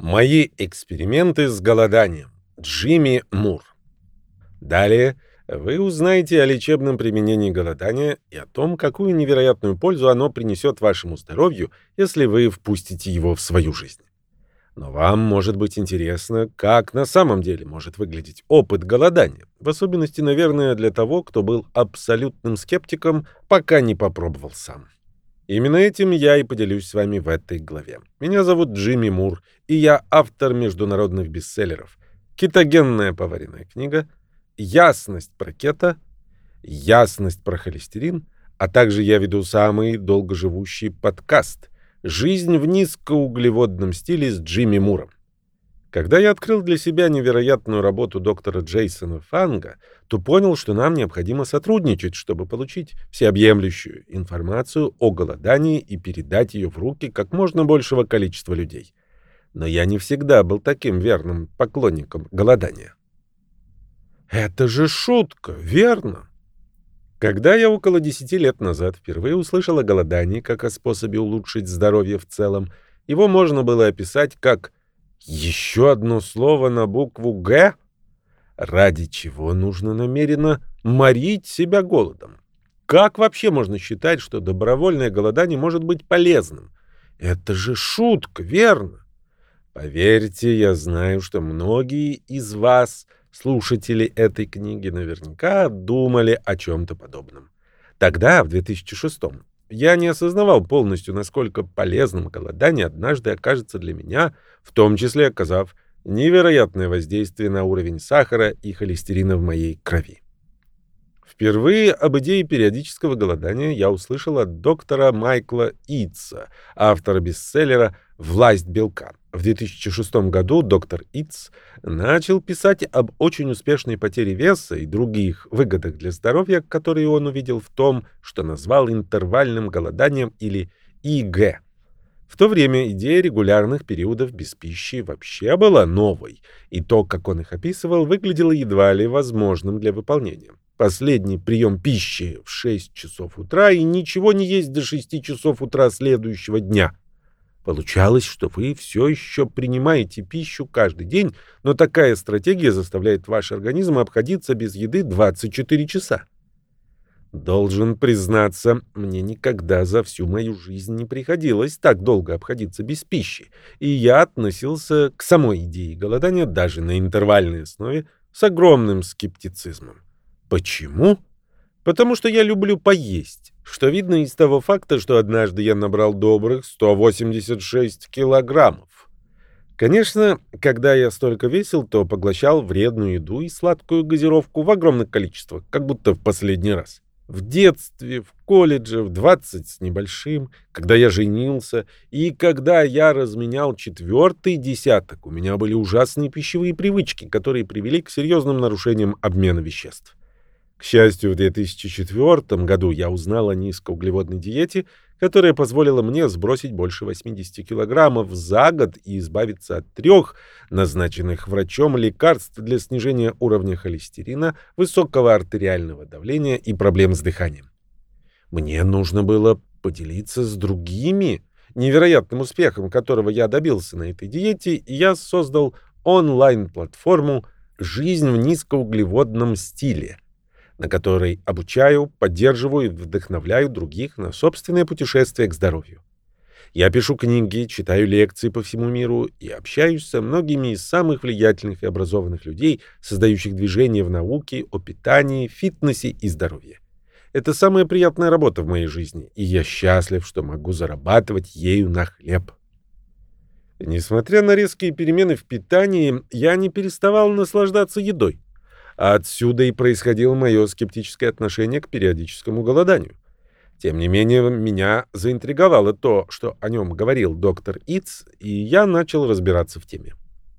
Мои эксперименты с голоданием. Джимми Мур. Далее вы узнаете о лечебном применении голодания и о том, какую невероятную пользу оно принесет вашему здоровью, если вы впустите его в свою жизнь. Но вам может быть интересно, как на самом деле может выглядеть опыт голодания, в особенности, наверное, для того, кто был абсолютным скептиком, пока не попробовал сам. Именно этим я и поделюсь с вами в этой главе. Меня зовут Джимми Мур, и я автор международных бестселлеров «Кетогенная поваренная книга», «Ясность про кето», «Ясность про холестерин», а также я веду самый долгоживущий подкаст «Жизнь в низкоуглеводном стиле с Джимми Муром». Когда я открыл для себя невероятную работу доктора Джейсона Фанга, то понял, что нам необходимо сотрудничать, чтобы получить всеобъемлющую информацию о голодании и передать ее в руки как можно большего количества людей. Но я не всегда был таким верным поклонником голодания. Это же шутка, верно? Когда я около 10 лет назад впервые услышал о голодании как о способе улучшить здоровье в целом, его можно было описать как еще одно слово на букву «Г», ради чего нужно намеренно морить себя голодом. Как вообще можно считать, что добровольное голодание может быть полезным? Это же шутка, верно? Поверьте, я знаю, что многие из вас, слушатели этой книги, наверняка думали о чем-то подобном. Тогда, в 2006 я не осознавал полностью, насколько полезным голодание однажды окажется для меня, в том числе оказав невероятное воздействие на уровень сахара и холестерина в моей крови. Впервые об идее периодического голодания я услышал от доктора Майкла Итса, автора бестселлера «Власть белка». В 2006 году доктор Итс начал писать об очень успешной потере веса и других выгодах для здоровья, которые он увидел в том, что назвал интервальным голоданием или ИГ. В то время идея регулярных периодов без пищи вообще была новой, и то, как он их описывал, выглядело едва ли возможным для выполнения. Последний прием пищи в 6 часов утра и ничего не есть до 6 часов утра следующего дня – Получалось, что вы все еще принимаете пищу каждый день, но такая стратегия заставляет ваш организм обходиться без еды 24 часа. Должен признаться, мне никогда за всю мою жизнь не приходилось так долго обходиться без пищи, и я относился к самой идее голодания даже на интервальной основе с огромным скептицизмом. Почему? Потому что я люблю поесть, что видно из того факта, что однажды я набрал добрых 186 килограммов. Конечно, когда я столько весил, то поглощал вредную еду и сладкую газировку в огромных количествах, как будто в последний раз. В детстве, в колледже, в 20 с небольшим, когда я женился, и когда я разменял четвертый десяток, у меня были ужасные пищевые привычки, которые привели к серьезным нарушениям обмена веществ. К счастью, в 2004 году я узнал о низкоуглеводной диете, которая позволила мне сбросить больше 80 килограммов за год и избавиться от трех назначенных врачом лекарств для снижения уровня холестерина, высокого артериального давления и проблем с дыханием. Мне нужно было поделиться с другими невероятным успехом, которого я добился на этой диете, я создал онлайн-платформу «Жизнь в низкоуглеводном стиле», на которой обучаю, поддерживаю и вдохновляю других на собственное путешествие к здоровью. Я пишу книги, читаю лекции по всему миру и общаюсь со многими из самых влиятельных и образованных людей, создающих движения в науке о питании, фитнесе и здоровье. Это самая приятная работа в моей жизни, и я счастлив, что могу зарабатывать ею на хлеб. Несмотря на резкие перемены в питании, я не переставал наслаждаться едой. Отсюда и происходило мое скептическое отношение к периодическому голоданию. Тем не менее, меня заинтриговало то, что о нем говорил доктор Иц, и я начал разбираться в теме.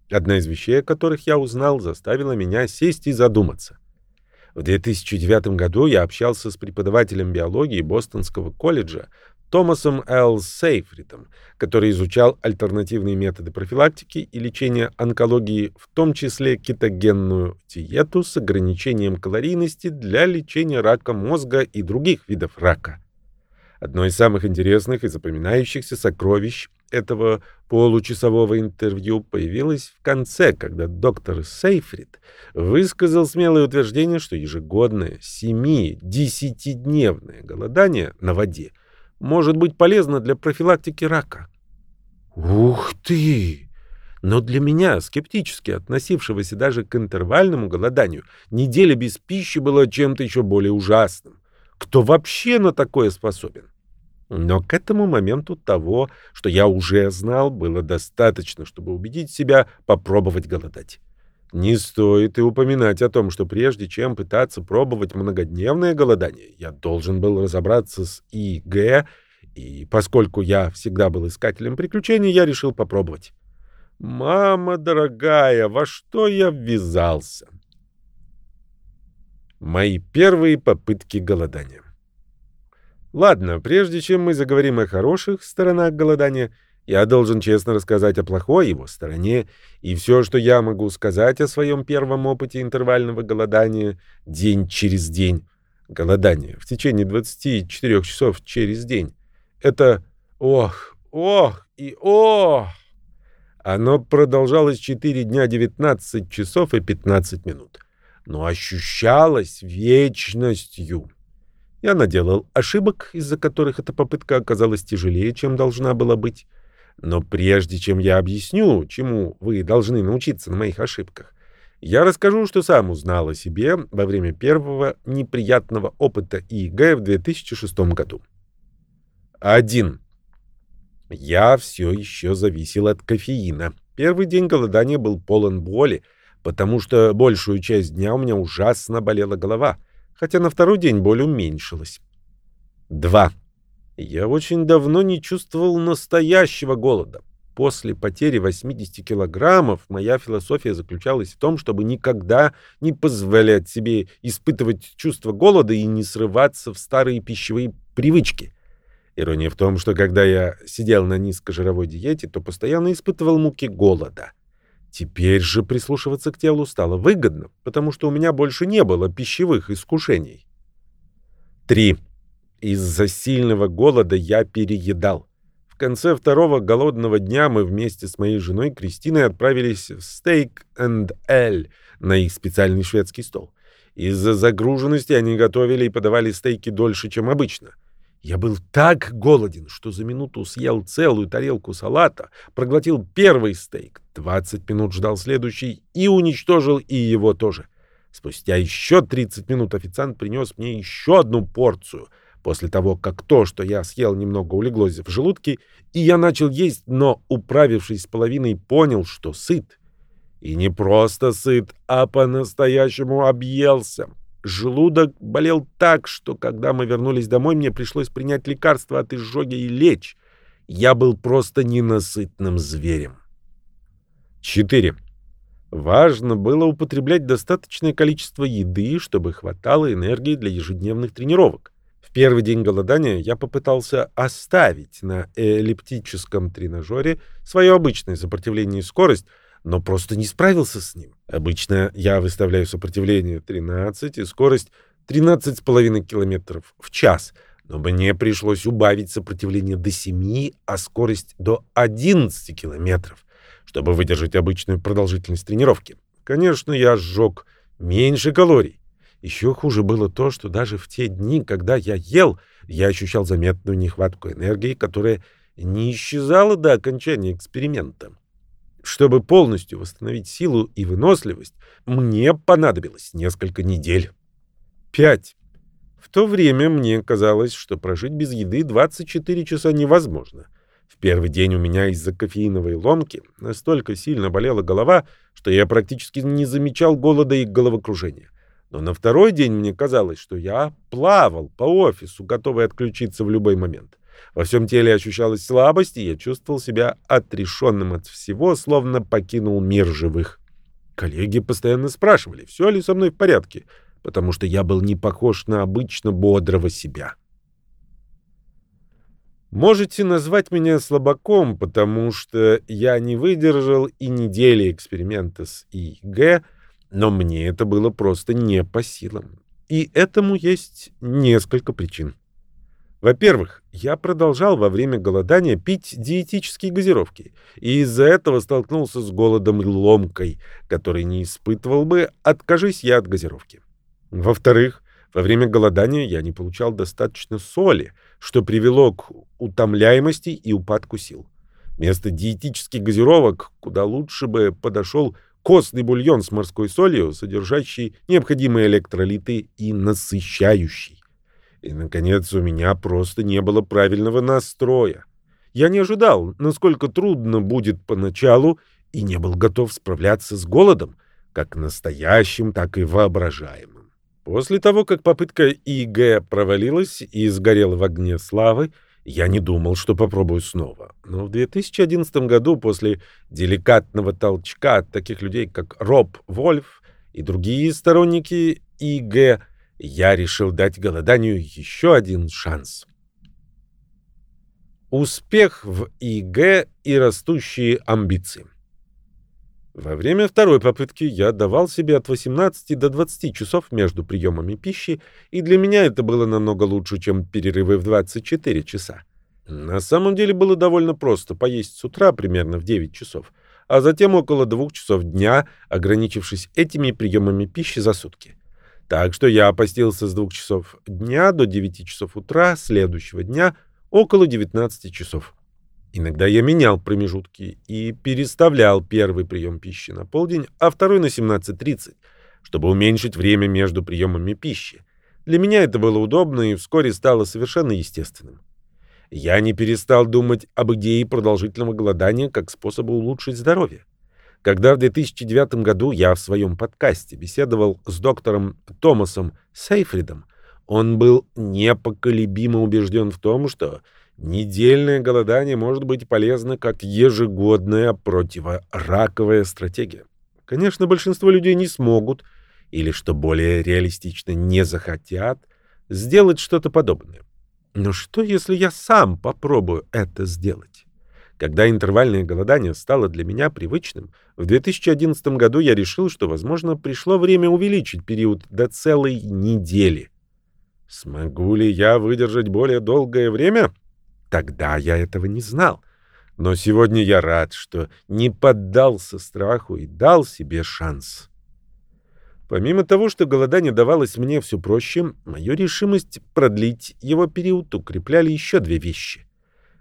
Одна из вещей, о которых я узнал, заставила меня сесть и задуматься. В 2009 году я общался с преподавателем биологии Бостонского колледжа Томасом Л. Сейфритом, который изучал альтернативные методы профилактики и лечения онкологии, в том числе кетогенную диету с ограничением калорийности для лечения рака мозга и других видов рака. Одно из самых интересных и запоминающихся сокровищ этого получасового интервью появилась в конце, когда доктор Сейфрид высказал смелое утверждение, что ежегодное 7-10-дневное голодание на воде может быть полезно для профилактики рака. Ух ты! Но для меня, скептически относившегося даже к интервальному голоданию, неделя без пищи была чем-то еще более ужасным. Кто вообще на такое способен? Но к этому моменту того, что я уже знал, было достаточно, чтобы убедить себя попробовать голодать. Не стоит и упоминать о том, что прежде чем пытаться пробовать многодневное голодание, я должен был разобраться с ИГ, и поскольку я всегда был искателем приключений, я решил попробовать. Мама дорогая, во что я ввязался? Мои первые попытки голодания. Ладно, прежде чем мы заговорим о хороших сторонах голодания, я должен честно рассказать о плохой его стороне, и все, что я могу сказать о своем первом опыте интервального голодания день через день, голодание в течение 24 часов через день, это ох, ох и ох. Оно продолжалось 4 дня 19 часов и 15 минут, но ощущалось вечностью. Я наделал ошибок, из-за которых эта попытка оказалась тяжелее, чем должна была быть. Но прежде чем я объясню, чему вы должны научиться на моих ошибках, я расскажу, что сам узнал о себе во время первого неприятного опыта ИГ в 2006 году. 1. Я все еще зависел от кофеина. Первый день голодания был полон боли, потому что большую часть дня у меня ужасно болела голова — хотя на второй день боль уменьшилась. 2. Я очень давно не чувствовал настоящего голода. После потери 80 килограммов моя философия заключалась в том, чтобы никогда не позволять себе испытывать чувство голода и не срываться в старые пищевые привычки. Ирония в том, что когда я сидел на низкожировой диете, то постоянно испытывал муки голода. Теперь же прислушиваться к телу стало выгодно, потому что у меня больше не было пищевых искушений. 3. Из-за сильного голода я переедал. В конце второго голодного дня мы вместе с моей женой Кристиной отправились в Steak and L на их специальный шведский стол. Из-за загруженности они готовили и подавали стейки дольше, чем обычно. Я был так голоден, что за минуту съел целую тарелку салата, проглотил первый стейк, 20 минут ждал следующий и уничтожил и его тоже. Спустя еще 30 минут официант принес мне еще одну порцию, после того, как то, что я съел, немного улеглось в желудке, и я начал есть, но, управившись с половиной, понял, что сыт. И не просто сыт, а по-настоящему объелся. Желудок болел так, что когда мы вернулись домой, мне пришлось принять лекарство от изжоги и лечь. Я был просто ненасытным зверем. 4. Важно было употреблять достаточное количество еды, чтобы хватало энергии для ежедневных тренировок. В первый день голодания я попытался оставить на эллиптическом тренажере свое обычное сопротивление и скорость, но просто не справился с ним. Обычно я выставляю сопротивление 13 и скорость 13,5 км в час, но мне пришлось убавить сопротивление до 7, а скорость до 11 км, чтобы выдержать обычную продолжительность тренировки. Конечно, я сжег меньше калорий. Еще хуже было то, что даже в те дни, когда я ел, я ощущал заметную нехватку энергии, которая не исчезала до окончания эксперимента. Чтобы полностью восстановить силу и выносливость, мне понадобилось несколько недель. 5. В то время мне казалось, что прожить без еды 24 часа невозможно. В первый день у меня из-за кофеиновой ломки настолько сильно болела голова, что я практически не замечал голода и головокружения. Но на второй день мне казалось, что я плавал по офису, готовый отключиться в любой момент. Во всем теле ощущалась слабость, и я чувствовал себя отрешенным от всего, словно покинул мир живых. Коллеги постоянно спрашивали, все ли со мной в порядке, потому что я был не похож на обычно бодрого себя. Можете назвать меня слабаком, потому что я не выдержал и недели эксперимента с ИГ, но мне это было просто не по силам. И этому есть несколько причин. Во-первых, я продолжал во время голодания пить диетические газировки, и из-за этого столкнулся с голодом и ломкой, который не испытывал бы, откажись я от газировки. Во-вторых, во время голодания я не получал достаточно соли, что привело к утомляемости и упадку сил. Вместо диетических газировок куда лучше бы подошел костный бульон с морской солью, содержащий необходимые электролиты и насыщающий. И, наконец, у меня просто не было правильного настроя. Я не ожидал, насколько трудно будет поначалу, и не был готов справляться с голодом, как настоящим, так и воображаемым. После того, как попытка ИГ провалилась и сгорела в огне славы, я не думал, что попробую снова. Но в 2011 году, после деликатного толчка от таких людей, как Роб Вольф и другие сторонники ИГ, я решил дать голоданию еще один шанс. Успех в ИГ и растущие амбиции. Во время второй попытки я давал себе от 18 до 20 часов между приемами пищи, и для меня это было намного лучше, чем перерывы в 24 часа. На самом деле было довольно просто поесть с утра примерно в 9 часов, а затем около 2 часов дня, ограничившись этими приемами пищи за сутки. Так что я опостился с 2 часов дня до 9 часов утра следующего дня около 19 часов. Иногда я менял промежутки и переставлял первый прием пищи на полдень, а второй на 17.30, чтобы уменьшить время между приемами пищи. Для меня это было удобно и вскоре стало совершенно естественным. Я не перестал думать об идее продолжительного голодания как способа улучшить здоровье. Когда в 2009 году я в своем подкасте беседовал с доктором Томасом Сейфридом, он был непоколебимо убежден в том, что недельное голодание может быть полезно как ежегодная противораковая стратегия. Конечно, большинство людей не смогут, или, что более реалистично, не захотят сделать что-то подобное. Но что, если я сам попробую это сделать? Когда интервальное голодание стало для меня привычным, в 2011 году я решил, что, возможно, пришло время увеличить период до целой недели. Смогу ли я выдержать более долгое время? Тогда я этого не знал. Но сегодня я рад, что не поддался страху и дал себе шанс. Помимо того, что голодание давалось мне все проще, мою решимость продлить его период укрепляли еще две вещи.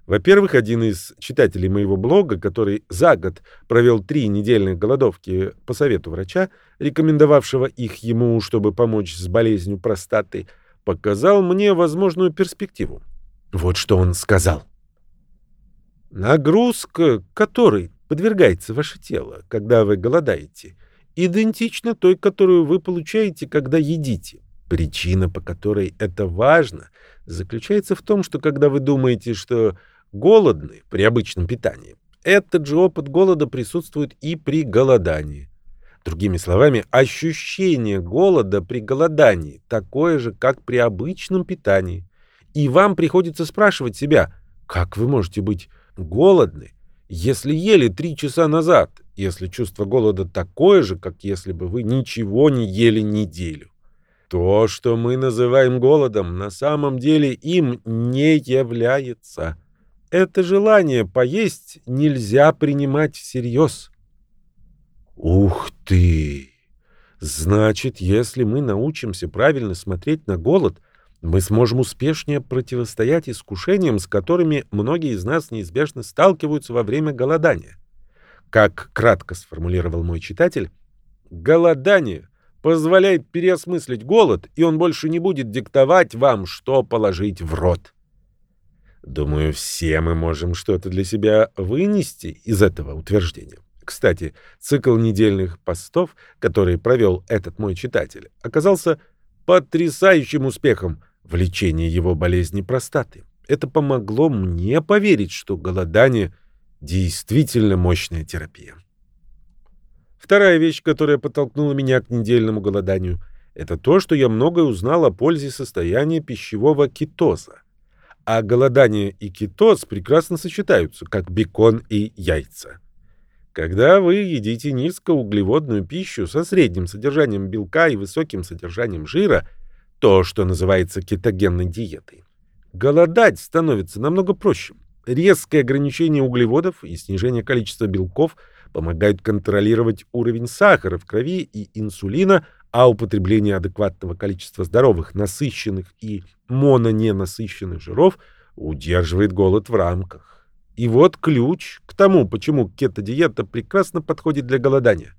Во-первых, один из читателей моего блога, который за год провел три недельных голодовки по совету врача, рекомендовавшего их ему, чтобы помочь с болезнью простаты, показал мне возможную перспективу. Вот что он сказал. Нагрузка, которой подвергается ваше тело, когда вы голодаете, идентична той, которую вы получаете, когда едите. Причина, по которой это важно, заключается в том, что когда вы думаете, что голодны при обычном питании. Этот же опыт голода присутствует и при голодании. Другими словами, ощущение голода при голодании такое же, как при обычном питании. И вам приходится спрашивать себя, как вы можете быть голодны, если ели три часа назад, если чувство голода такое же, как если бы вы ничего не ели неделю. То, что мы называем голодом, на самом деле им не является это желание поесть нельзя принимать всерьез. Ух ты! Значит, если мы научимся правильно смотреть на голод, мы сможем успешнее противостоять искушениям, с которыми многие из нас неизбежно сталкиваются во время голодания. Как кратко сформулировал мой читатель, голодание позволяет переосмыслить голод, и он больше не будет диктовать вам, что положить в рот. Думаю, все мы можем что-то для себя вынести из этого утверждения. Кстати, цикл недельных постов, который провел этот мой читатель, оказался потрясающим успехом в лечении его болезни простаты. Это помогло мне поверить, что голодание действительно мощная терапия. Вторая вещь, которая подтолкнула меня к недельному голоданию, это то, что я многое узнал о пользе состояния пищевого кетоза а голодание и кетоз прекрасно сочетаются, как бекон и яйца. Когда вы едите низкоуглеводную пищу со средним содержанием белка и высоким содержанием жира, то, что называется кетогенной диетой, Голодать становится намного проще. Резкое ограничение углеводов и снижение количества белков помогают контролировать уровень сахара в крови и инсулина, а употребление адекватного количества здоровых, насыщенных и мононенасыщенных жиров удерживает голод в рамках. И вот ключ к тому, почему кето-диета прекрасно подходит для голодания.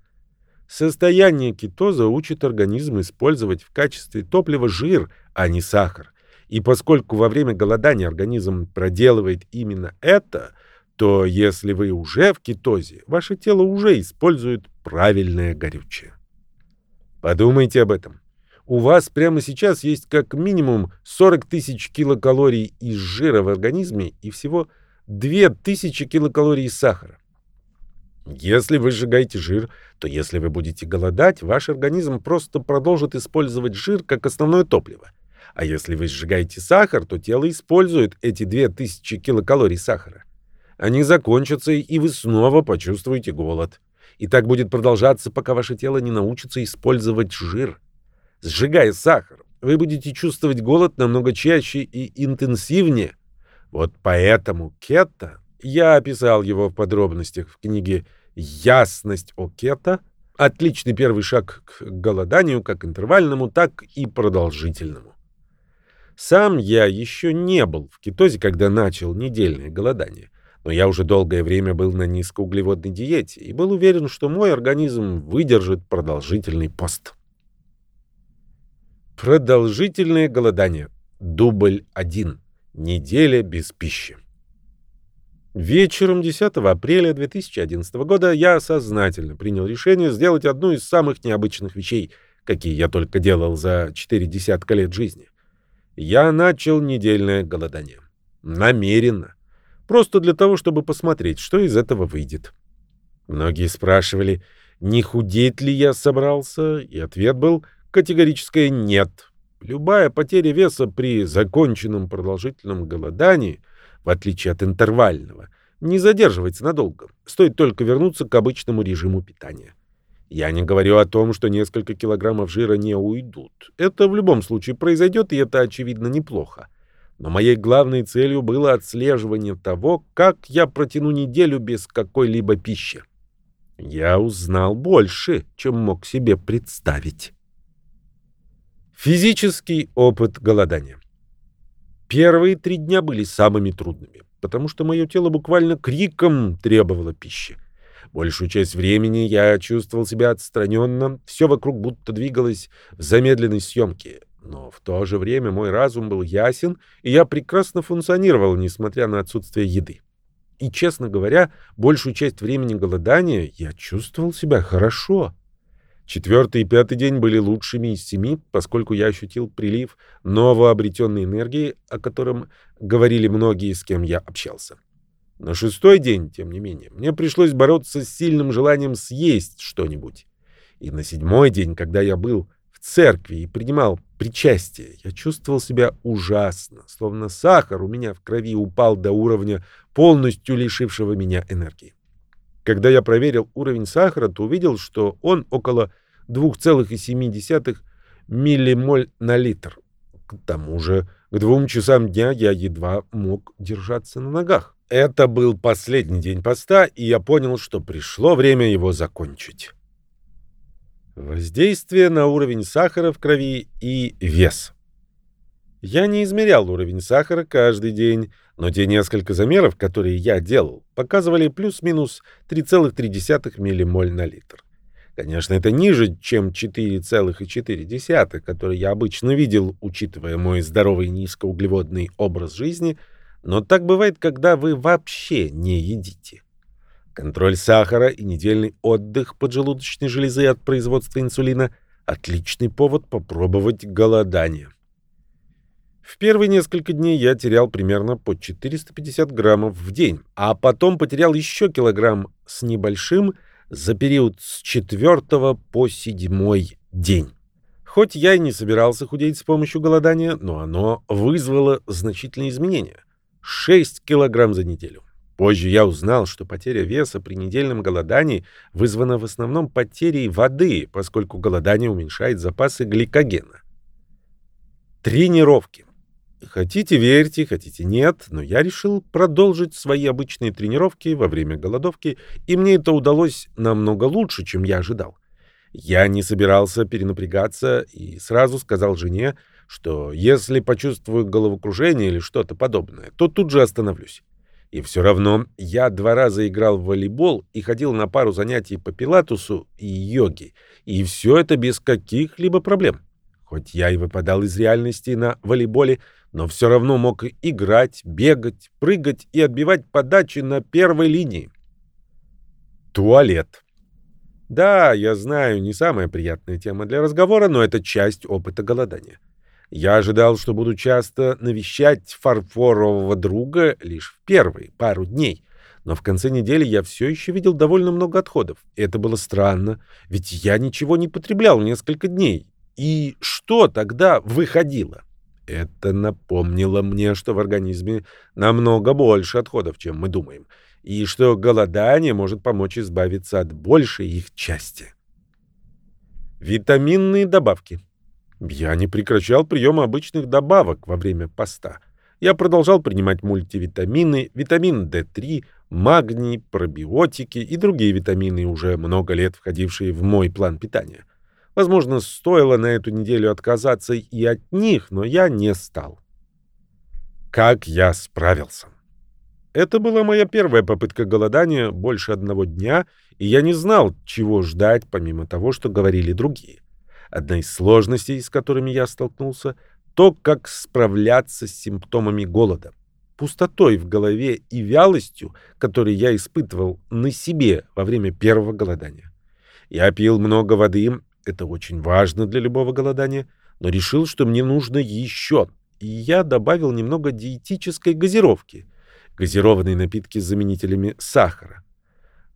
Состояние кетоза учит организм использовать в качестве топлива жир, а не сахар. И поскольку во время голодания организм проделывает именно это, то если вы уже в кетозе, ваше тело уже использует правильное горючее. Подумайте об этом. У вас прямо сейчас есть как минимум 40 тысяч килокалорий из жира в организме и всего 2000 килокалорий из сахара. Если вы сжигаете жир, то если вы будете голодать, ваш организм просто продолжит использовать жир как основное топливо. А если вы сжигаете сахар, то тело использует эти 2000 килокалорий сахара. Они закончатся, и вы снова почувствуете голод. И так будет продолжаться, пока ваше тело не научится использовать жир. Сжигая сахар, вы будете чувствовать голод намного чаще и интенсивнее. Вот поэтому кето, я описал его в подробностях в книге «Ясность о кето», отличный первый шаг к голоданию, как интервальному, так и продолжительному. Сам я еще не был в кетозе, когда начал недельное голодание. Но я уже долгое время был на низкоуглеводной диете и был уверен, что мой организм выдержит продолжительный пост. Продолжительное голодание. Дубль 1. Неделя без пищи. Вечером 10 апреля 2011 года я сознательно принял решение сделать одну из самых необычных вещей, какие я только делал за четыре десятка лет жизни. Я начал недельное голодание. Намеренно. Просто для того, чтобы посмотреть, что из этого выйдет. Многие спрашивали, не худеть ли я собрался, и ответ был категорическое «нет». Любая потеря веса при законченном продолжительном голодании, в отличие от интервального, не задерживается надолго. Стоит только вернуться к обычному режиму питания. Я не говорю о том, что несколько килограммов жира не уйдут. Это в любом случае произойдет, и это, очевидно, неплохо. Но моей главной целью было отслеживание того, как я протяну неделю без какой-либо пищи. Я узнал больше, чем мог себе представить. Физический опыт голодания. Первые три дня были самыми трудными, потому что мое тело буквально криком требовало пищи. Большую часть времени я чувствовал себя отстраненно, все вокруг будто двигалось в замедленной съемке. Но в то же время мой разум был ясен, и я прекрасно функционировал, несмотря на отсутствие еды. И, честно говоря, большую часть времени голодания я чувствовал себя хорошо. Четвертый и пятый день были лучшими из семи, поскольку я ощутил прилив новообретенной энергии, о котором говорили многие, с кем я общался. На шестой день, тем не менее, мне пришлось бороться с сильным желанием съесть что-нибудь. И на седьмой день, когда я был в церкви и принимал причастие, я чувствовал себя ужасно, словно сахар у меня в крови упал до уровня, полностью лишившего меня энергии. Когда я проверил уровень сахара, то увидел, что он около 2,7 миллимоль на литр. К тому же к двум часам дня я едва мог держаться на ногах. Это был последний день поста, и я понял, что пришло время его закончить. Воздействие на уровень сахара в крови и вес. Я не измерял уровень сахара каждый день, но те несколько замеров, которые я делал, показывали плюс-минус 3,3 миллимоль на литр. Конечно, это ниже, чем 4,4, которые я обычно видел, учитывая мой здоровый низкоуглеводный образ жизни — но так бывает, когда вы вообще не едите. Контроль сахара и недельный отдых поджелудочной железы от производства инсулина – отличный повод попробовать голодание. В первые несколько дней я терял примерно по 450 граммов в день, а потом потерял еще килограмм с небольшим за период с четвертого по седьмой день. Хоть я и не собирался худеть с помощью голодания, но оно вызвало значительные изменения. 6 килограмм за неделю. Позже я узнал, что потеря веса при недельном голодании вызвана в основном потерей воды, поскольку голодание уменьшает запасы гликогена. Тренировки. Хотите верьте, хотите нет, но я решил продолжить свои обычные тренировки во время голодовки, и мне это удалось намного лучше, чем я ожидал. Я не собирался перенапрягаться и сразу сказал жене, что если почувствую головокружение или что-то подобное, то тут же остановлюсь. И все равно я два раза играл в волейбол и ходил на пару занятий по пилатусу и йоге, и все это без каких-либо проблем. Хоть я и выпадал из реальности на волейболе, но все равно мог играть, бегать, прыгать и отбивать подачи на первой линии. Туалет. Да, я знаю, не самая приятная тема для разговора, но это часть опыта голодания. Я ожидал, что буду часто навещать фарфорового друга лишь в первые пару дней, но в конце недели я все еще видел довольно много отходов. Это было странно, ведь я ничего не потреблял несколько дней. И что тогда выходило? Это напомнило мне, что в организме намного больше отходов, чем мы думаем, и что голодание может помочь избавиться от большей их части. Витаминные добавки. Я не прекращал прием обычных добавок во время поста. Я продолжал принимать мультивитамины, витамин D3, магний, пробиотики и другие витамины, уже много лет входившие в мой план питания. Возможно, стоило на эту неделю отказаться и от них, но я не стал. Как я справился? Это была моя первая попытка голодания больше одного дня, и я не знал, чего ждать, помимо того, что говорили другие. Одна из сложностей, с которыми я столкнулся, то, как справляться с симптомами голода. Пустотой в голове и вялостью, которые я испытывал на себе во время первого голодания. Я пил много воды это очень важно для любого голодания, но решил, что мне нужно еще, и я добавил немного диетической газировки, газированные напитки с заменителями сахара.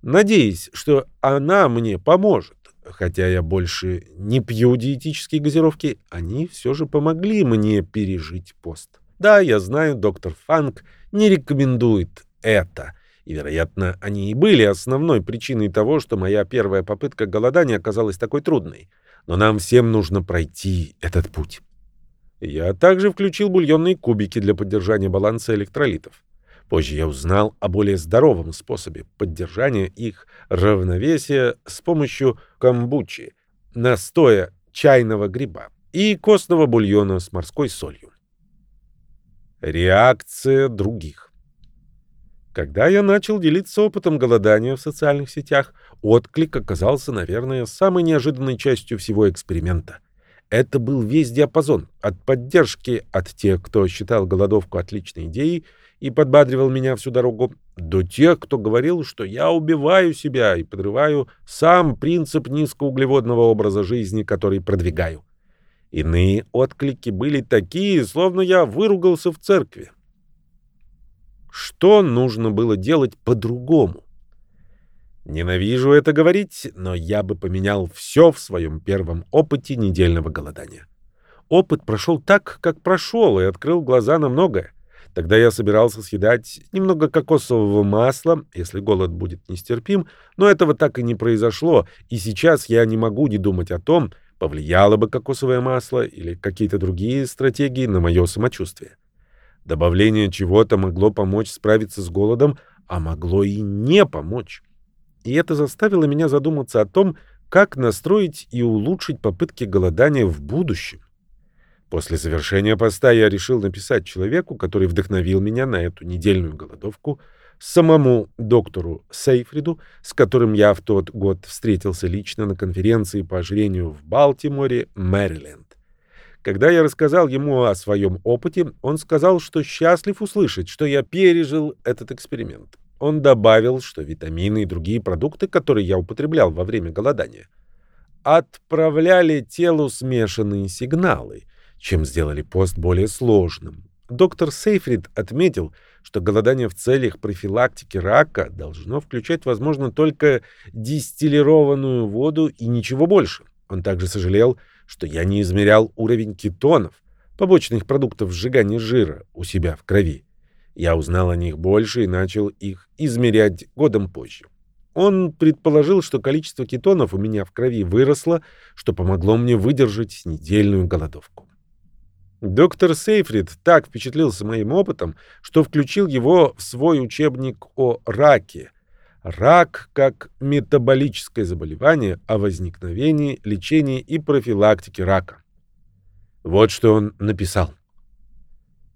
Надеюсь, что она мне поможет. Хотя я больше не пью диетические газировки, они все же помогли мне пережить пост. Да, я знаю, доктор Фанк не рекомендует это, и, вероятно, они и были основной причиной того, что моя первая попытка голодания оказалась такой трудной. Но нам всем нужно пройти этот путь. Я также включил бульонные кубики для поддержания баланса электролитов. Позже я узнал о более здоровом способе поддержания их равновесия с помощью камбучи, настоя чайного гриба и костного бульона с морской солью. Реакция других. Когда я начал делиться опытом голодания в социальных сетях, отклик оказался, наверное, самой неожиданной частью всего эксперимента. Это был весь диапазон, от поддержки от тех, кто считал голодовку отличной идеей и подбадривал меня всю дорогу, до тех, кто говорил, что я убиваю себя и подрываю сам принцип низкоуглеводного образа жизни, который продвигаю. Иные отклики были такие, словно я выругался в церкви. Что нужно было делать по-другому? Ненавижу это говорить, но я бы поменял все в своем первом опыте недельного голодания. Опыт прошел так, как прошел, и открыл глаза на многое. Тогда я собирался съедать немного кокосового масла, если голод будет нестерпим, но этого так и не произошло, и сейчас я не могу не думать о том, повлияло бы кокосовое масло или какие-то другие стратегии на мое самочувствие. Добавление чего-то могло помочь справиться с голодом, а могло и не помочь. И это заставило меня задуматься о том, как настроить и улучшить попытки голодания в будущем. После завершения поста я решил написать человеку, который вдохновил меня на эту недельную голодовку, самому доктору Сейфриду, с которым я в тот год встретился лично на конференции по ожирению в Балтиморе, Мэриленд. Когда я рассказал ему о своем опыте, он сказал, что счастлив услышать, что я пережил этот эксперимент. Он добавил, что витамины и другие продукты, которые я употреблял во время голодания, отправляли телу смешанные сигналы, чем сделали пост более сложным. Доктор Сейфрид отметил, что голодание в целях профилактики рака должно включать, возможно, только дистиллированную воду и ничего больше. Он также сожалел, что я не измерял уровень кетонов, побочных продуктов сжигания жира, у себя в крови. Я узнал о них больше и начал их измерять годом позже. Он предположил, что количество кетонов у меня в крови выросло, что помогло мне выдержать недельную голодовку. Доктор Сейфрид так впечатлился моим опытом, что включил его в свой учебник о раке. Рак как метаболическое заболевание о возникновении, лечении и профилактике рака. Вот что он написал.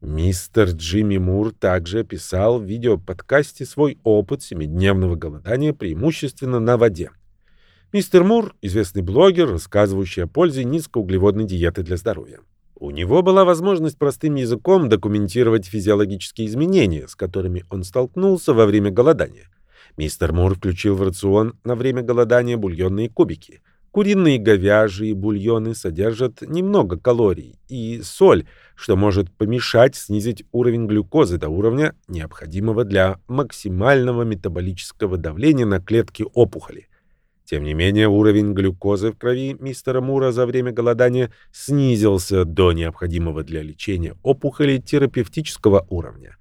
Мистер Джимми Мур также описал в видеоподкасте свой опыт семидневного голодания преимущественно на воде. Мистер Мур – известный блогер, рассказывающий о пользе низкоуглеводной диеты для здоровья. У него была возможность простым языком документировать физиологические изменения, с которыми он столкнулся во время голодания. Мистер Мур включил в рацион на время голодания бульонные кубики. Куриные говяжьи бульоны содержат немного калорий и соль, что может помешать снизить уровень глюкозы до уровня, необходимого для максимального метаболического давления на клетки опухоли. Тем не менее, уровень глюкозы в крови мистера Мура за время голодания снизился до необходимого для лечения опухоли терапевтического уровня.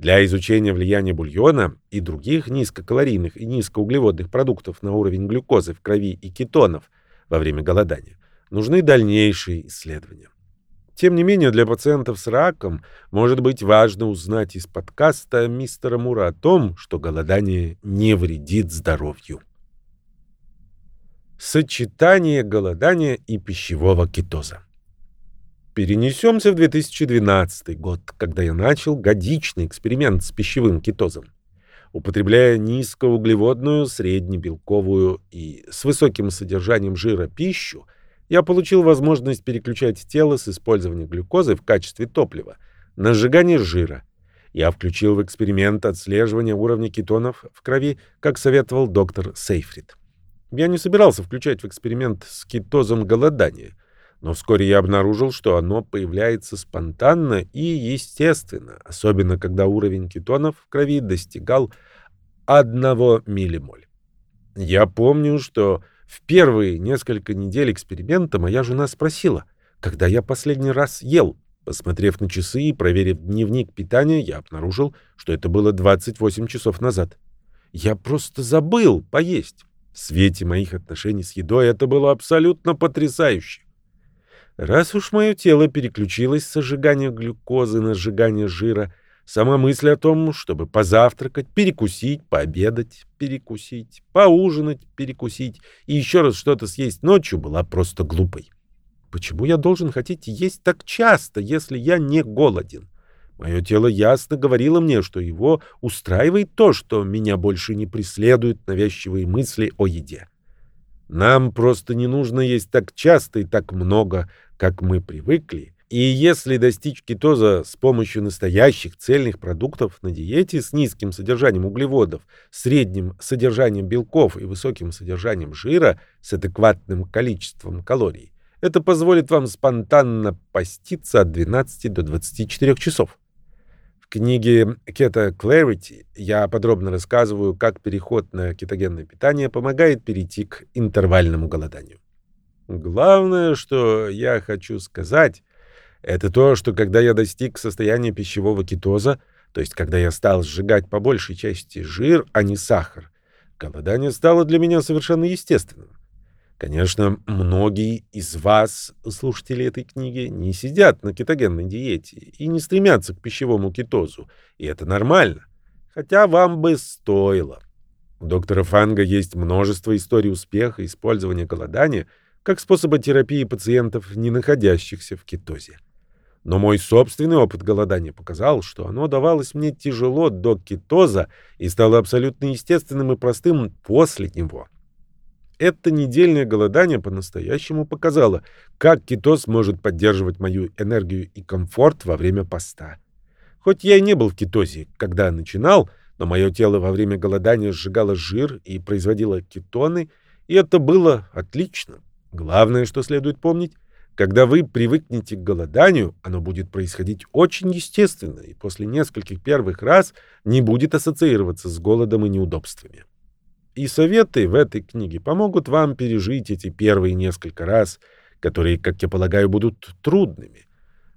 Для изучения влияния бульона и других низкокалорийных и низкоуглеводных продуктов на уровень глюкозы в крови и кетонов во время голодания нужны дальнейшие исследования. Тем не менее, для пациентов с раком может быть важно узнать из подкаста мистера Мура о том, что голодание не вредит здоровью. Сочетание голодания и пищевого кетоза. Перенесемся в 2012 год, когда я начал годичный эксперимент с пищевым кетозом. Употребляя низкоуглеводную, среднебелковую и с высоким содержанием жира пищу, я получил возможность переключать тело с использования глюкозы в качестве топлива на сжигание жира. Я включил в эксперимент отслеживание уровня кетонов в крови, как советовал доктор Сейфрид. Я не собирался включать в эксперимент с кетозом голодание, но вскоре я обнаружил, что оно появляется спонтанно и естественно, особенно когда уровень кетонов в крови достигал 1 миллимоль. Я помню, что в первые несколько недель эксперимента моя жена спросила, когда я последний раз ел. Посмотрев на часы и проверив дневник питания, я обнаружил, что это было 28 часов назад. Я просто забыл поесть. В свете моих отношений с едой это было абсолютно потрясающе. Раз уж мое тело переключилось с сжигания глюкозы на сжигание жира, сама мысль о том, чтобы позавтракать, перекусить, пообедать, перекусить, поужинать, перекусить и еще раз что-то съесть ночью была просто глупой. Почему я должен хотеть есть так часто, если я не голоден? Мое тело ясно говорило мне, что его устраивает то, что меня больше не преследуют навязчивые мысли о еде. Нам просто не нужно есть так часто и так много, как мы привыкли, и если достичь кетоза с помощью настоящих цельных продуктов на диете с низким содержанием углеводов, средним содержанием белков и высоким содержанием жира с адекватным количеством калорий, это позволит вам спонтанно поститься от 12 до 24 часов книге Keto Clarity я подробно рассказываю, как переход на кетогенное питание помогает перейти к интервальному голоданию. Главное, что я хочу сказать, это то, что когда я достиг состояния пищевого кетоза, то есть когда я стал сжигать по большей части жир, а не сахар, голодание стало для меня совершенно естественным. Конечно, многие из вас, слушатели этой книги, не сидят на кетогенной диете и не стремятся к пищевому кетозу, и это нормально. Хотя вам бы стоило. У доктора Фанга есть множество историй успеха использования голодания как способа терапии пациентов, не находящихся в кетозе. Но мой собственный опыт голодания показал, что оно давалось мне тяжело до кетоза и стало абсолютно естественным и простым после него. Это недельное голодание по-настоящему показало, как кетоз может поддерживать мою энергию и комфорт во время поста. Хоть я и не был в кетозе, когда начинал, но мое тело во время голодания сжигало жир и производило кетоны, и это было отлично. Главное, что следует помнить, когда вы привыкнете к голоданию, оно будет происходить очень естественно и после нескольких первых раз не будет ассоциироваться с голодом и неудобствами. И советы в этой книге помогут вам пережить эти первые несколько раз, которые, как я полагаю, будут трудными.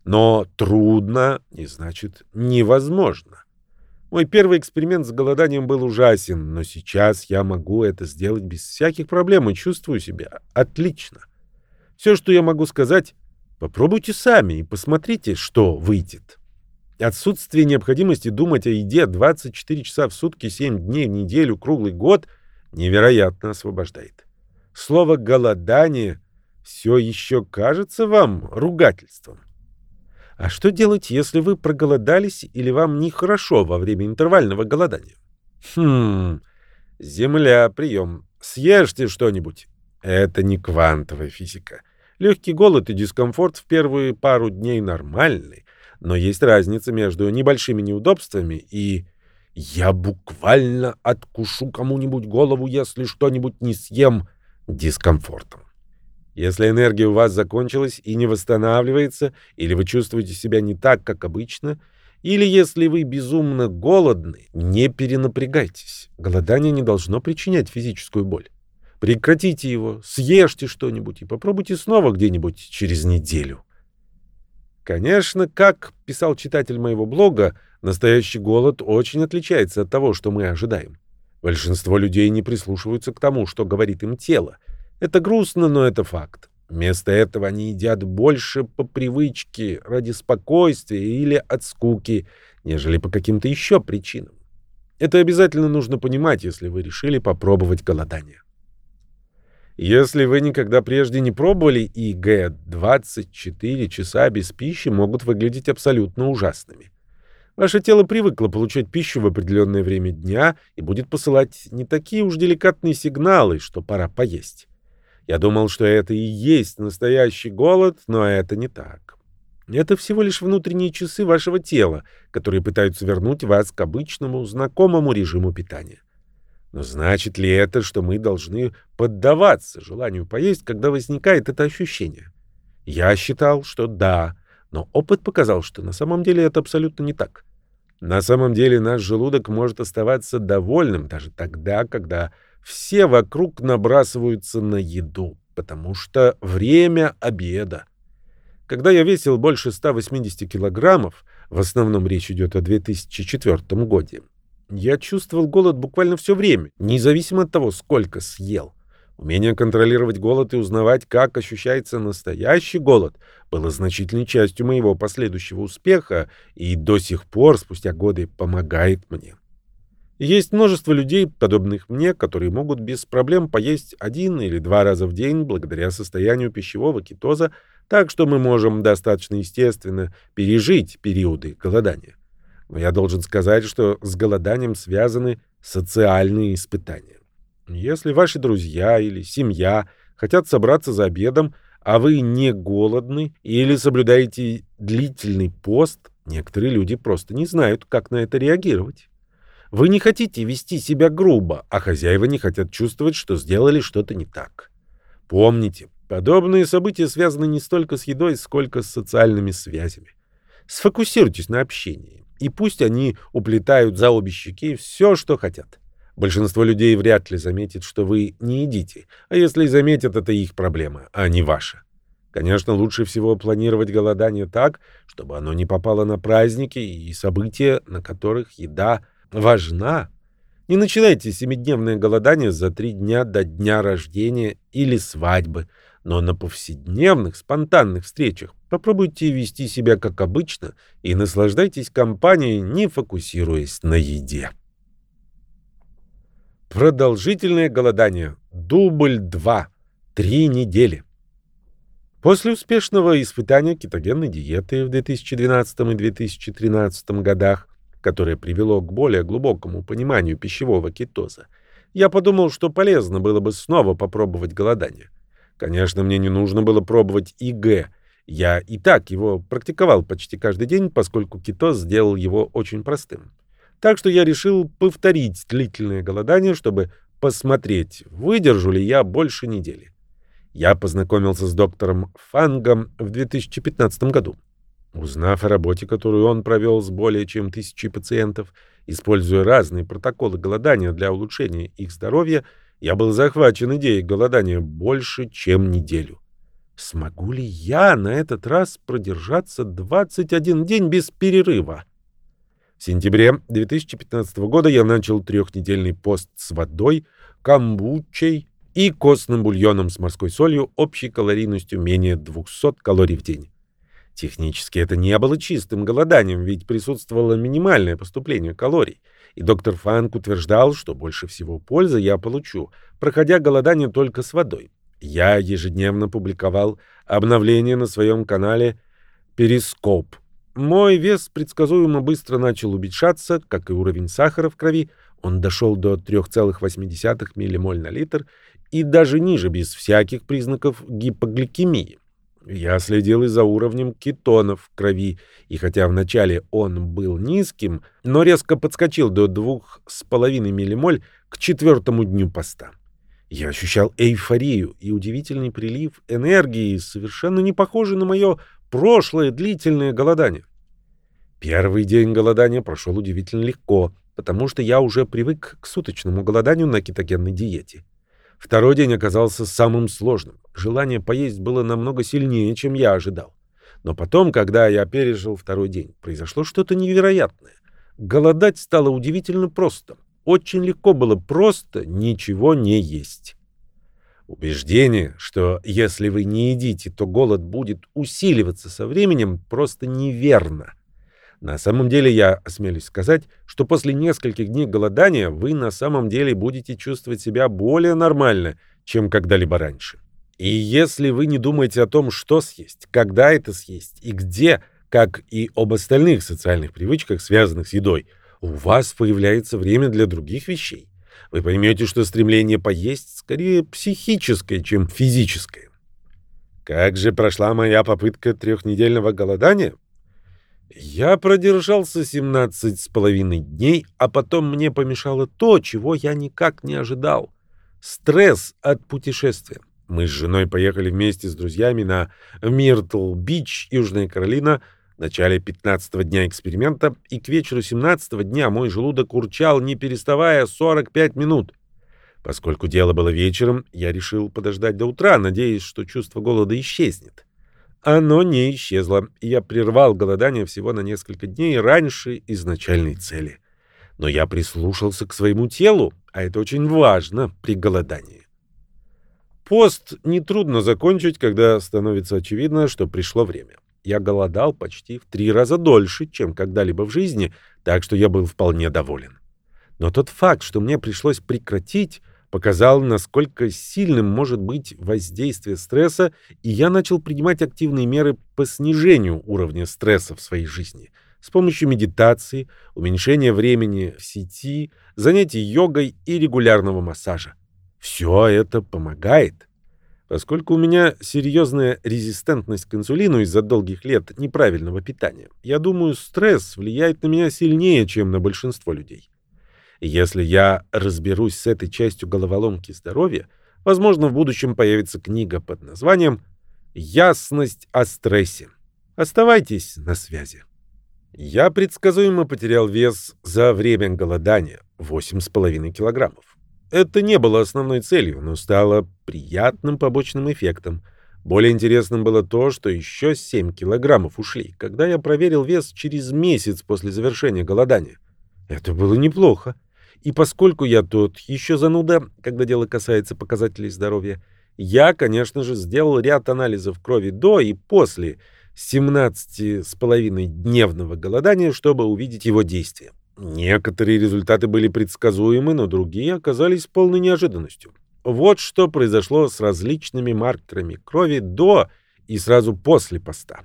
Но трудно не значит невозможно. Мой первый эксперимент с голоданием был ужасен, но сейчас я могу это сделать без всяких проблем и чувствую себя отлично. Все, что я могу сказать, Попробуйте сами и посмотрите, что выйдет. Отсутствие необходимости думать о еде 24 часа в сутки, 7 дней в неделю, круглый год невероятно освобождает. Слово «голодание» все еще кажется вам ругательством. А что делать, если вы проголодались или вам нехорошо во время интервального голодания? Хм, земля, прием. Съешьте что-нибудь. Это не квантовая физика. Легкий голод и дискомфорт в первые пару дней нормальный, но есть разница между небольшими неудобствами и «я буквально откушу кому-нибудь голову, если что-нибудь не съем» дискомфортом. Если энергия у вас закончилась и не восстанавливается, или вы чувствуете себя не так, как обычно, или если вы безумно голодны, не перенапрягайтесь. Голодание не должно причинять физическую боль. Прекратите его, съешьте что-нибудь и попробуйте снова где-нибудь через неделю. Конечно, как писал читатель моего блога, настоящий голод очень отличается от того, что мы ожидаем. Большинство людей не прислушиваются к тому, что говорит им тело. Это грустно, но это факт. Вместо этого они едят больше по привычке, ради спокойствия или от скуки, нежели по каким-то еще причинам. Это обязательно нужно понимать, если вы решили попробовать голодание. Если вы никогда прежде не пробовали ИГ, 24 часа без пищи могут выглядеть абсолютно ужасными. Ваше тело привыкло получать пищу в определенное время дня и будет посылать не такие уж деликатные сигналы, что пора поесть. Я думал, что это и есть настоящий голод, но это не так. Это всего лишь внутренние часы вашего тела, которые пытаются вернуть вас к обычному, знакомому режиму питания. Но значит ли это, что мы должны поддаваться желанию поесть, когда возникает это ощущение? Я считал, что да, но опыт показал, что на самом деле это абсолютно не так. На самом деле наш желудок может оставаться довольным даже тогда, когда все вокруг набрасываются на еду, потому что время обеда. Когда я весил больше 180 килограммов, в основном речь идет о 2004 году, я чувствовал голод буквально все время, независимо от того, сколько съел. Умение контролировать голод и узнавать, как ощущается настоящий голод, было значительной частью моего последующего успеха и до сих пор, спустя годы, помогает мне. Есть множество людей, подобных мне, которые могут без проблем поесть один или два раза в день благодаря состоянию пищевого кетоза, так что мы можем достаточно естественно пережить периоды голодания. Но я должен сказать, что с голоданием связаны социальные испытания. Если ваши друзья или семья хотят собраться за обедом, а вы не голодны или соблюдаете длительный пост, некоторые люди просто не знают, как на это реагировать. Вы не хотите вести себя грубо, а хозяева не хотят чувствовать, что сделали что-то не так. Помните, подобные события связаны не столько с едой, сколько с социальными связями. Сфокусируйтесь на общении, и пусть они уплетают за обе щеки все, что хотят. Большинство людей вряд ли заметит, что вы не едите, а если и заметят, это их проблема, а не ваша. Конечно, лучше всего планировать голодание так, чтобы оно не попало на праздники и события, на которых еда – важна. Не начинайте семидневное голодание за три дня до дня рождения или свадьбы, но на повседневных, спонтанных встречах попробуйте вести себя как обычно и наслаждайтесь компанией, не фокусируясь на еде. Продолжительное голодание. Дубль 2. Три недели. После успешного испытания кетогенной диеты в 2012 и 2013 годах которое привело к более глубокому пониманию пищевого кетоза, я подумал, что полезно было бы снова попробовать голодание. Конечно, мне не нужно было пробовать ИГ. Я и так его практиковал почти каждый день, поскольку кетоз сделал его очень простым. Так что я решил повторить длительное голодание, чтобы посмотреть, выдержу ли я больше недели. Я познакомился с доктором Фангом в 2015 году. Узнав о работе, которую он провел с более чем тысячей пациентов, используя разные протоколы голодания для улучшения их здоровья, я был захвачен идеей голодания больше, чем неделю. Смогу ли я на этот раз продержаться 21 день без перерыва? В сентябре 2015 года я начал трехнедельный пост с водой, камбучей и костным бульоном с морской солью общей калорийностью менее 200 калорий в день. Технически это не было чистым голоданием, ведь присутствовало минимальное поступление калорий. И доктор Фанк утверждал, что больше всего пользы я получу, проходя голодание только с водой. Я ежедневно публиковал обновления на своем канале «Перископ». Мой вес предсказуемо быстро начал уменьшаться, как и уровень сахара в крови. Он дошел до 3,8 ммоль на литр и даже ниже, без всяких признаков гипогликемии. Я следил и за уровнем кетонов в крови, и хотя вначале он был низким, но резко подскочил до 2,5 ммоль к четвертому дню поста. Я ощущал эйфорию и удивительный прилив энергии, совершенно не похожий на мое прошлое длительное голодание. Первый день голодания прошел удивительно легко, потому что я уже привык к суточному голоданию на кетогенной диете. Второй день оказался самым сложным. Желание поесть было намного сильнее, чем я ожидал. Но потом, когда я пережил второй день, произошло что-то невероятное. Голодать стало удивительно просто. Очень легко было просто ничего не есть. Убеждение, что если вы не едите, то голод будет усиливаться со временем, просто неверно. На самом деле я осмелюсь сказать, что после нескольких дней голодания вы на самом деле будете чувствовать себя более нормально, чем когда-либо раньше. И если вы не думаете о том, что съесть, когда это съесть и где, как и об остальных социальных привычках, связанных с едой, у вас появляется время для других вещей. Вы поймете, что стремление поесть скорее психическое, чем физическое. Как же прошла моя попытка трехнедельного голодания? Я продержался 17 с половиной дней, а потом мне помешало то, чего я никак не ожидал. Стресс от путешествия. Мы с женой поехали вместе с друзьями на Миртл-Бич, Южная Каролина, в начале 15 дня эксперимента, и к вечеру 17 дня мой желудок урчал, не переставая, 45 минут. Поскольку дело было вечером, я решил подождать до утра, надеясь, что чувство голода исчезнет. Оно не исчезло, я прервал голодание всего на несколько дней раньше изначальной цели. Но я прислушался к своему телу, а это очень важно при голодании. Пост нетрудно закончить, когда становится очевидно, что пришло время. Я голодал почти в три раза дольше, чем когда-либо в жизни, так что я был вполне доволен. Но тот факт, что мне пришлось прекратить, показал, насколько сильным может быть воздействие стресса, и я начал принимать активные меры по снижению уровня стресса в своей жизни с помощью медитации, уменьшения времени в сети, занятий йогой и регулярного массажа. Все это помогает. Поскольку у меня серьезная резистентность к инсулину из-за долгих лет неправильного питания, я думаю, стресс влияет на меня сильнее, чем на большинство людей. Если я разберусь с этой частью головоломки здоровья, возможно, в будущем появится книга под названием «Ясность о стрессе». Оставайтесь на связи. Я предсказуемо потерял вес за время голодания — 8,5 килограммов. Это не было основной целью, но стало приятным побочным эффектом. Более интересным было то, что еще 7 килограммов ушли, когда я проверил вес через месяц после завершения голодания. Это было неплохо. И поскольку я тут еще зануда, когда дело касается показателей здоровья, я, конечно же, сделал ряд анализов крови до и после 17,5 дневного голодания, чтобы увидеть его действие. Некоторые результаты были предсказуемы, но другие оказались полной неожиданностью. Вот что произошло с различными маркерами крови до и сразу после поста.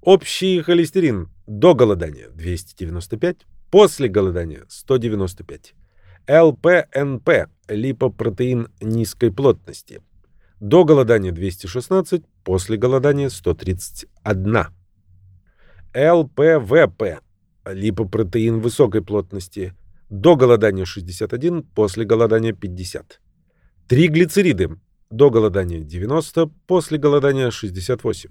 Общий холестерин до голодания 295, После голодания 195. ЛПНП – липопротеин низкой плотности. До голодания 216, после голодания 131. ЛПВП – липопротеин высокой плотности. До голодания 61, после голодания 50. Триглицериды. До голодания 90, после голодания 68.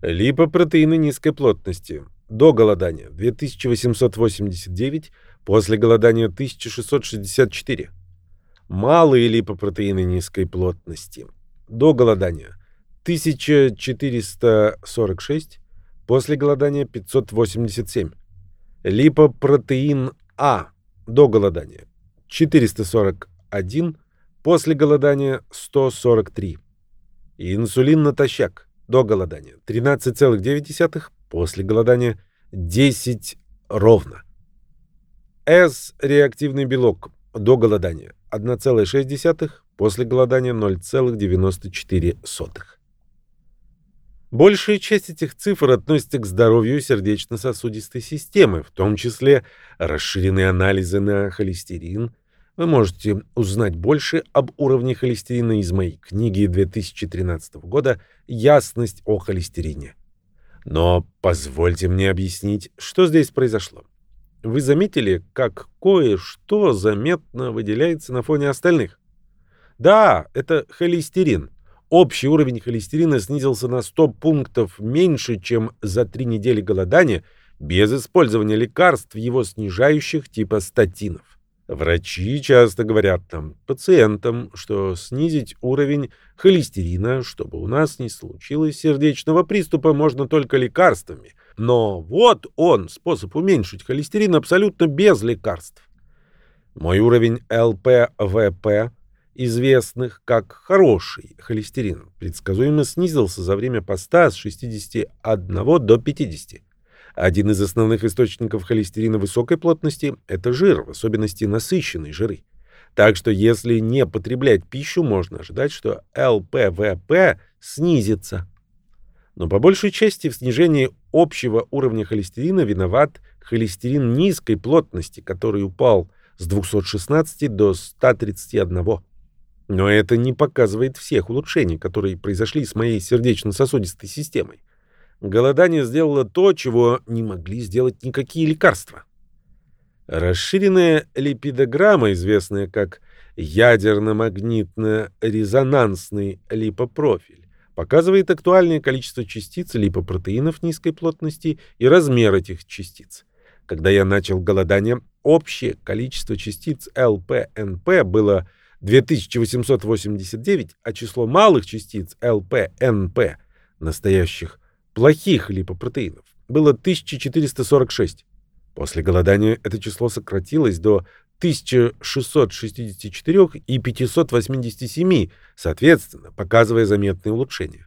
Липопротеины низкой плотности до голодания 2889, после голодания 1664. Малые липопротеины низкой плотности. До голодания 1446, после голодания 587. Липопротеин А до голодания 441, после голодания 143. Инсулин натощак до голодания 13,9, после голодания 10 ровно. С реактивный белок до голодания 1,6, после голодания 0,94. Большая часть этих цифр относится к здоровью сердечно-сосудистой системы, в том числе расширенные анализы на холестерин. Вы можете узнать больше об уровне холестерина из моей книги 2013 года «Ясность о холестерине». Но позвольте мне объяснить, что здесь произошло. Вы заметили, как кое-что заметно выделяется на фоне остальных? Да, это холестерин. Общий уровень холестерина снизился на 100 пунктов меньше, чем за три недели голодания, без использования лекарств, его снижающих типа статинов. Врачи часто говорят нам, пациентам, что снизить уровень холестерина, чтобы у нас не случилось сердечного приступа, можно только лекарствами. Но вот он, способ уменьшить холестерин абсолютно без лекарств. Мой уровень ЛПВП, известных как хороший холестерин, предсказуемо снизился за время поста с 61 до 50. Один из основных источников холестерина высокой плотности – это жир, в особенности насыщенные жиры. Так что если не потреблять пищу, можно ожидать, что ЛПВП снизится. Но по большей части в снижении общего уровня холестерина виноват холестерин низкой плотности, который упал с 216 до 131. Но это не показывает всех улучшений, которые произошли с моей сердечно-сосудистой системой. Голодание сделало то, чего не могли сделать никакие лекарства. Расширенная липидограмма, известная как ядерно-магнитно-резонансный липопрофиль, показывает актуальное количество частиц липопротеинов низкой плотности и размер этих частиц. Когда я начал голодание, общее количество частиц ЛПНП было 2889, а число малых частиц ЛПНП, настоящих плохих липопротеинов было 1446. После голодания это число сократилось до 1664 и 587, соответственно, показывая заметные улучшения.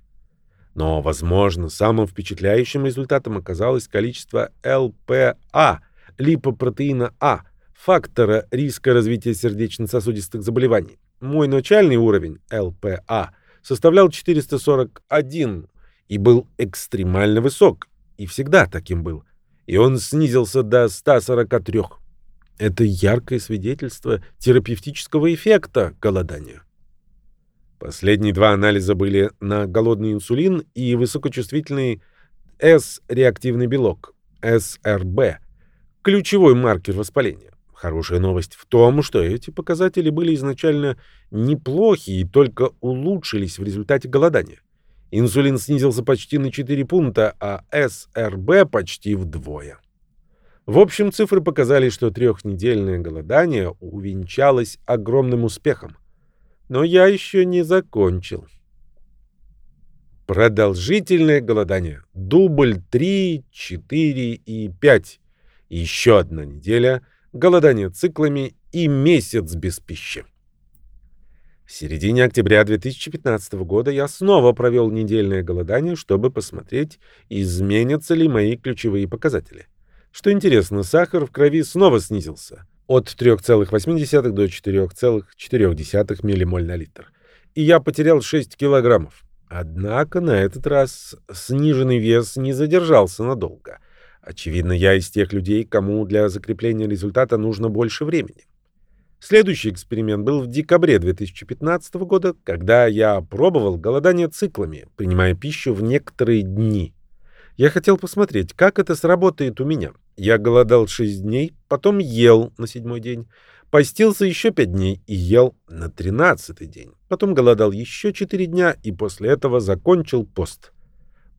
Но, возможно, самым впечатляющим результатом оказалось количество ЛПА, липопротеина А, фактора риска развития сердечно-сосудистых заболеваний. Мой начальный уровень ЛПА составлял 441 и был экстремально высок, и всегда таким был. И он снизился до 143. Это яркое свидетельство терапевтического эффекта голодания. Последние два анализа были на голодный инсулин и высокочувствительный С-реактивный белок, СРБ, ключевой маркер воспаления. Хорошая новость в том, что эти показатели были изначально неплохи и только улучшились в результате голодания. Инсулин снизился почти на 4 пункта, а СРБ почти вдвое. В общем, цифры показали, что трехнедельное голодание увенчалось огромным успехом. Но я еще не закончил. Продолжительное голодание. Дубль 3, 4 и 5. Еще одна неделя. Голодание циклами и месяц без пищи. В середине октября 2015 года я снова провел недельное голодание, чтобы посмотреть, изменятся ли мои ключевые показатели. Что интересно, сахар в крови снова снизился от 3,8 до 4,4 миллимоль на литр. И я потерял 6 килограммов. Однако на этот раз сниженный вес не задержался надолго. Очевидно, я из тех людей, кому для закрепления результата нужно больше времени. Следующий эксперимент был в декабре 2015 года, когда я пробовал голодание циклами, принимая пищу в некоторые дни. Я хотел посмотреть, как это сработает у меня. Я голодал 6 дней, потом ел на седьмой день, постился еще 5 дней и ел на 13 день. Потом голодал еще 4 дня и после этого закончил пост.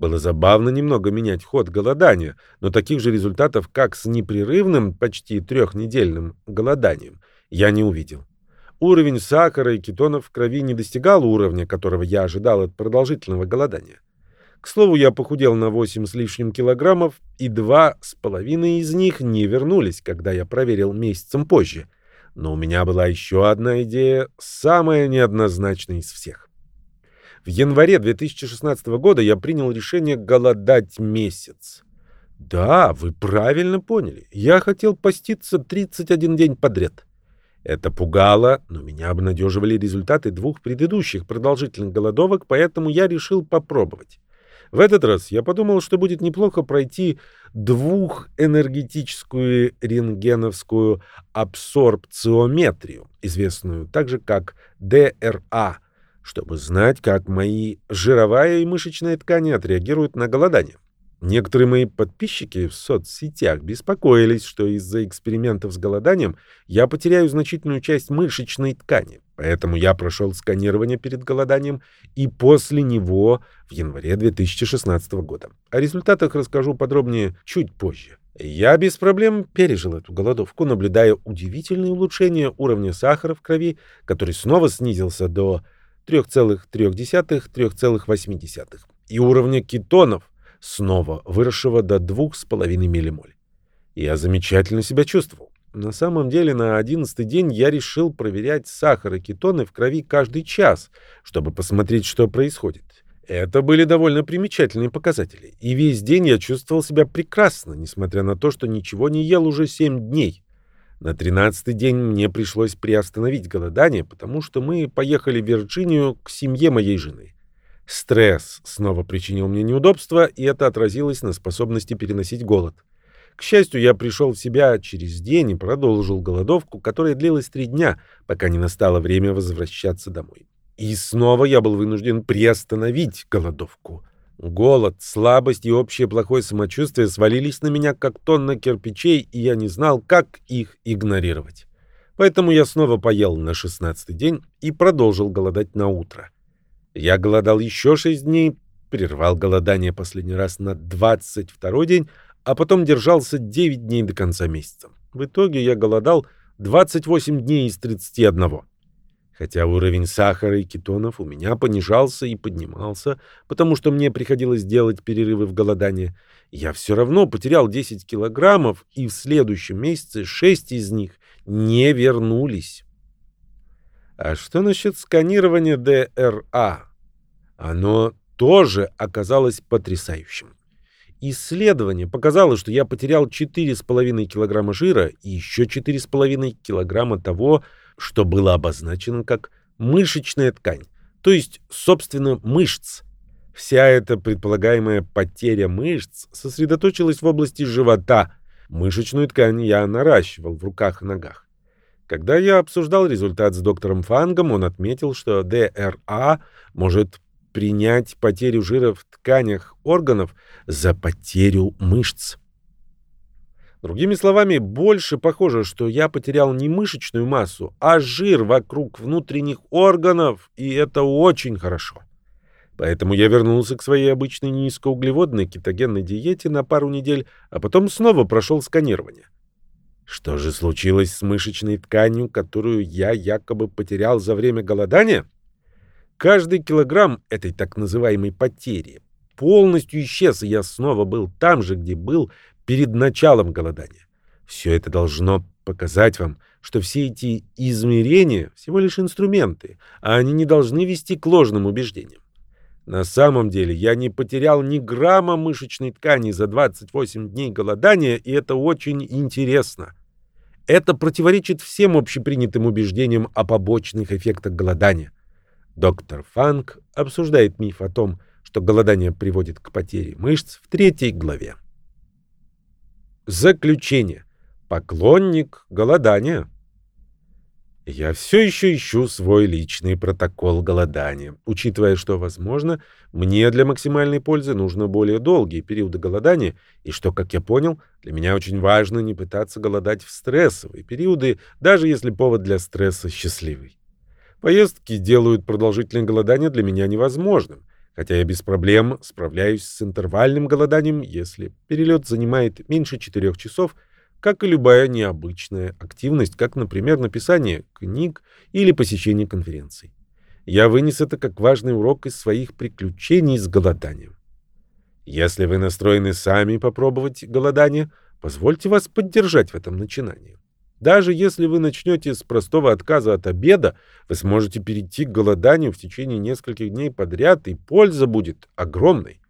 Было забавно немного менять ход голодания, но таких же результатов, как с непрерывным, почти трехнедельным голоданием, я не увидел. Уровень сахара и кетонов в крови не достигал уровня, которого я ожидал от продолжительного голодания. К слову, я похудел на 8 с лишним килограммов, и два с половиной из них не вернулись, когда я проверил месяцем позже. Но у меня была еще одна идея, самая неоднозначная из всех. В январе 2016 года я принял решение голодать месяц. Да, вы правильно поняли. Я хотел поститься 31 день подряд. Это пугало, но меня обнадеживали результаты двух предыдущих продолжительных голодовок, поэтому я решил попробовать. В этот раз я подумал, что будет неплохо пройти двухэнергетическую рентгеновскую абсорбциометрию, известную также как ДРА, чтобы знать, как мои жировая и мышечная ткани отреагируют на голодание. Некоторые мои подписчики в соцсетях беспокоились, что из-за экспериментов с голоданием я потеряю значительную часть мышечной ткани. Поэтому я прошел сканирование перед голоданием и после него в январе 2016 года. О результатах расскажу подробнее чуть позже. Я без проблем пережил эту голодовку, наблюдая удивительные улучшения уровня сахара в крови, который снова снизился до 3,3-3,8 и уровня кетонов – снова выросшего до 2,5 ммоль. Я замечательно себя чувствовал. На самом деле, на одиннадцатый день я решил проверять сахар и кетоны в крови каждый час, чтобы посмотреть, что происходит. Это были довольно примечательные показатели, и весь день я чувствовал себя прекрасно, несмотря на то, что ничего не ел уже 7 дней. На тринадцатый день мне пришлось приостановить голодание, потому что мы поехали в Вирджинию к семье моей жены. Стресс снова причинил мне неудобства, и это отразилось на способности переносить голод. К счастью, я пришел в себя через день и продолжил голодовку, которая длилась три дня, пока не настало время возвращаться домой. И снова я был вынужден приостановить голодовку. Голод, слабость и общее плохое самочувствие свалились на меня, как тонна кирпичей, и я не знал, как их игнорировать. Поэтому я снова поел на шестнадцатый день и продолжил голодать на утро. Я голодал еще шесть дней, прервал голодание последний раз на двадцать второй день, а потом держался девять дней до конца месяца. В итоге я голодал 28 дней из 31. Хотя уровень сахара и кетонов у меня понижался и поднимался, потому что мне приходилось делать перерывы в голодании, я все равно потерял 10 килограммов, и в следующем месяце 6 из них не вернулись. А что насчет сканирования ДРА? Оно тоже оказалось потрясающим. Исследование показало, что я потерял 4,5 килограмма жира и еще 4,5 килограмма того, что было обозначено как мышечная ткань, то есть, собственно, мышц. Вся эта предполагаемая потеря мышц сосредоточилась в области живота. Мышечную ткань я наращивал в руках и ногах. Когда я обсуждал результат с доктором Фангом, он отметил, что ДРА может принять потерю жира в тканях органов за потерю мышц. Другими словами, больше похоже, что я потерял не мышечную массу, а жир вокруг внутренних органов, и это очень хорошо. Поэтому я вернулся к своей обычной низкоуглеводной кетогенной диете на пару недель, а потом снова прошел сканирование. Что же случилось с мышечной тканью, которую я якобы потерял за время голодания? Каждый килограмм этой так называемой потери полностью исчез, и я снова был там же, где был перед началом голодания. Все это должно показать вам, что все эти измерения всего лишь инструменты, а они не должны вести к ложным убеждениям. На самом деле я не потерял ни грамма мышечной ткани за 28 дней голодания, и это очень интересно. Это противоречит всем общепринятым убеждениям о побочных эффектах голодания. Доктор Фанк обсуждает миф о том, что голодание приводит к потере мышц в третьей главе. Заключение. Поклонник голодания. Я все еще ищу свой личный протокол голодания, учитывая, что, возможно, мне для максимальной пользы нужно более долгие периоды голодания, и что, как я понял, для меня очень важно не пытаться голодать в стрессовые периоды, даже если повод для стресса счастливый. Поездки делают продолжительное голодание для меня невозможным, хотя я без проблем справляюсь с интервальным голоданием, если перелет занимает меньше 4 часов, как и любая необычная активность, как, например, написание книг или посещение конференций. Я вынес это как важный урок из своих приключений с голоданием. Если вы настроены сами попробовать голодание, позвольте вас поддержать в этом начинании. Даже если вы начнете с простого отказа от обеда, вы сможете перейти к голоданию в течение нескольких дней подряд, и польза будет огромной.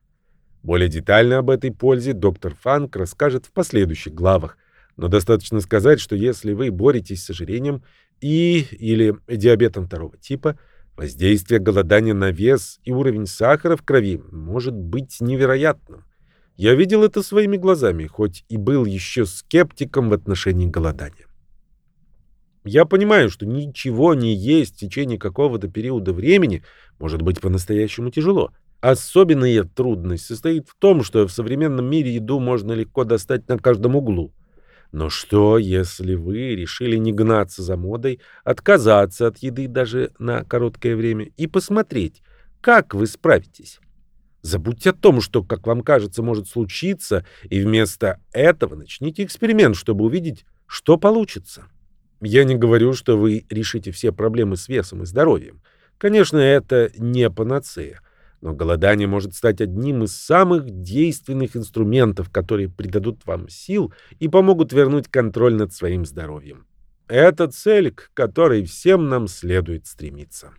Более детально об этой пользе доктор Фанк расскажет в последующих главах, но достаточно сказать, что если вы боретесь с ожирением и или диабетом второго типа, воздействие голодания на вес и уровень сахара в крови может быть невероятным. Я видел это своими глазами, хоть и был еще скептиком в отношении голодания. Я понимаю, что ничего не есть в течение какого-то периода времени может быть по-настоящему тяжело. Особенная трудность состоит в том, что в современном мире еду можно легко достать на каждом углу. Но что, если вы решили не гнаться за модой, отказаться от еды даже на короткое время и посмотреть, как вы справитесь? Забудьте о том, что, как вам кажется, может случиться, и вместо этого начните эксперимент, чтобы увидеть, что получится. Я не говорю, что вы решите все проблемы с весом и здоровьем. Конечно, это не панацея. Но голодание может стать одним из самых действенных инструментов, которые придадут вам сил и помогут вернуть контроль над своим здоровьем. Это цель, к которой всем нам следует стремиться.